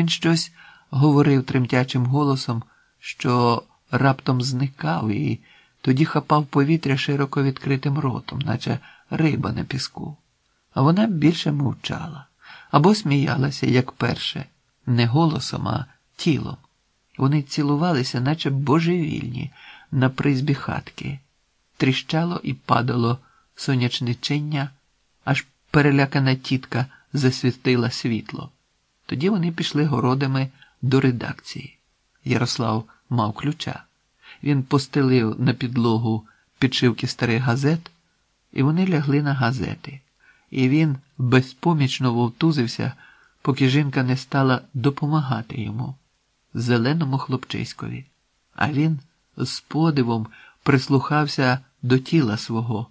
Він щось говорив тремтячим голосом, що раптом зникав і тоді хапав повітря широко відкритим ротом, наче риба на піску. А вона більше мовчала або сміялася, як перше, не голосом, а тілом. Вони цілувалися, наче божевільні, на призбі хатки. Тріщало і падало сонячничення, аж перелякана тітка засвітила світло. Тоді вони пішли городами до редакції. Ярослав мав ключа. Він постелив на підлогу підшивки старих газет, і вони лягли на газети. І він безпомічно вовтузився, поки жінка не стала допомагати йому, зеленому хлопчиськові. А він з подивом прислухався до тіла свого,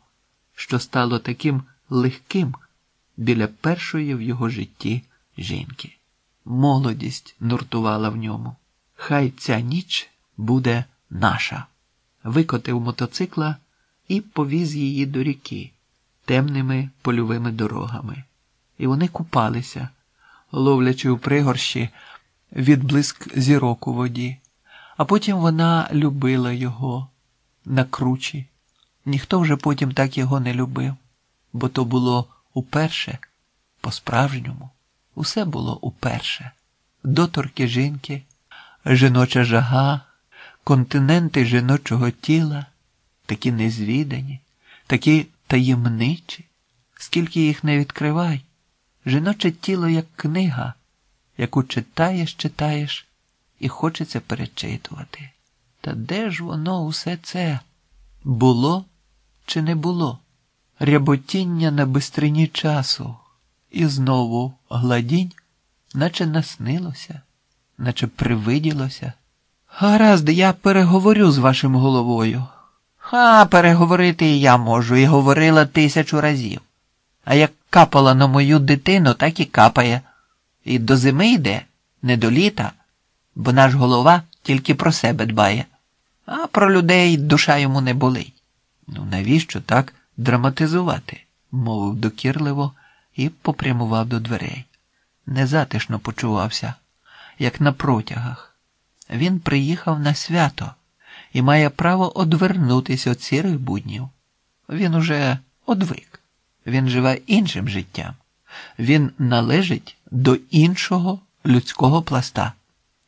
що стало таким легким біля першої в його житті жінки. Молодість нуртувала в ньому. Хай ця ніч буде наша. Викотив мотоцикла і повіз її до ріки темними польовими дорогами. І вони купалися, ловлячи у пригорщі відблиск зірок у воді. А потім вона любила його на кручі. Ніхто вже потім так його не любив, бо то було уперше, по-справжньому, усе було уперше. Доторки жінки, жіноча жага, континенти жіночого тіла, такі незвідані, такі таємничі, скільки їх не відкривай. Жіноче тіло як книга, яку читаєш, читаєш, і хочеться перечитувати. Та де ж воно усе це було чи не було? Ряботіння на бистрині часу, і знову гладінь, наче наснилося, наче привиділося. Гаразд, я переговорю з вашим головою. А переговорити я можу, і говорила тисячу разів. А як капала на мою дитину, так і капає. І до зими йде, не до літа, бо наш голова тільки про себе дбає, а про людей душа йому не болить. Ну, навіщо так драматизувати? мовив докірливо і попрямував до дверей. Незатишно почувався, як на протягах. Він приїхав на свято і має право одвернутися від сірих буднів. Він уже одвик, він живе іншим життям, він належить до іншого людського пласта.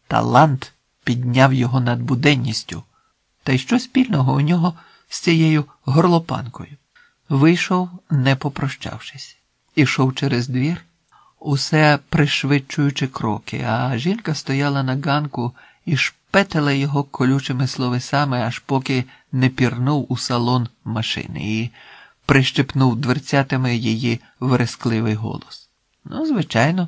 Талант підняв його над буденністю. Та й що спільного у нього з цією горлопанкою? Вийшов, не попрощавшись, ішов через двір, усе пришвидшуючи кроки, а жінка стояла на ганку і шпетила його колючими словесами, аж поки не пірнув у салон машини і прищепнув дверцятами її верескливий голос. Ну, звичайно,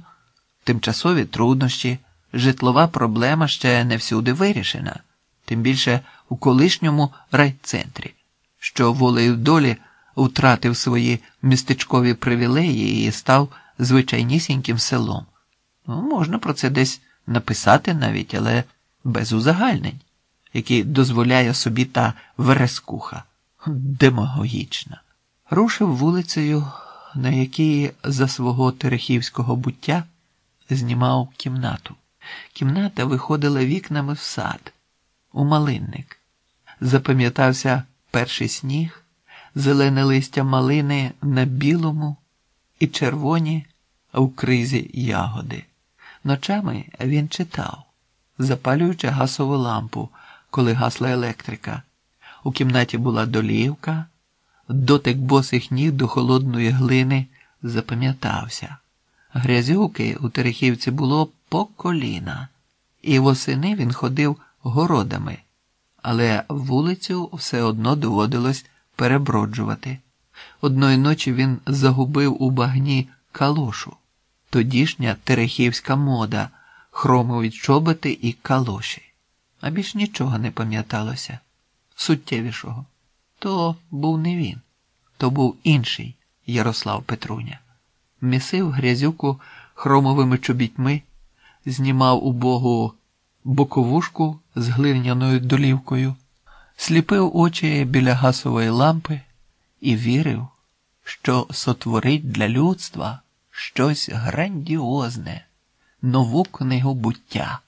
тимчасові труднощі, житлова проблема ще не всюди вирішена, тим більше у колишньому райцентрі, що волею долі втратив свої містечкові привілеї і став звичайнісіньким селом. Ну, можна про це десь написати навіть, але без узагальнень, які дозволяє собі та верескуха, демагогічна. Рушив вулицею, на якій за свого терехівського буття знімав кімнату. Кімната виходила вікнами в сад, у малинник. Запам'ятався перший сніг, зелене листя малини на білому і червоні в кризі ягоди. Ночами він читав, запалюючи гасову лампу, коли гасла електрика. У кімнаті була долівка, дотик босих ніг до холодної глини запам'ятався. Грязюки у Терехівці було по коліна, і восени він ходив городами, але вулицю все одно доводилось переброджувати. Одної ночі він загубив у багні калошу, тодішня терехівська мода, хромові чоботи і калоші. А більш нічого не пам'яталося суттєвішого. То був не він, то був інший Ярослав Петруня. Місив грязюку хромовими чобітьми, знімав убогу боковушку з глиняною долівкою, сліпив очі біля гасової лампи і вірив, що сотворить для людства щось грандіозне, нову книгу буття.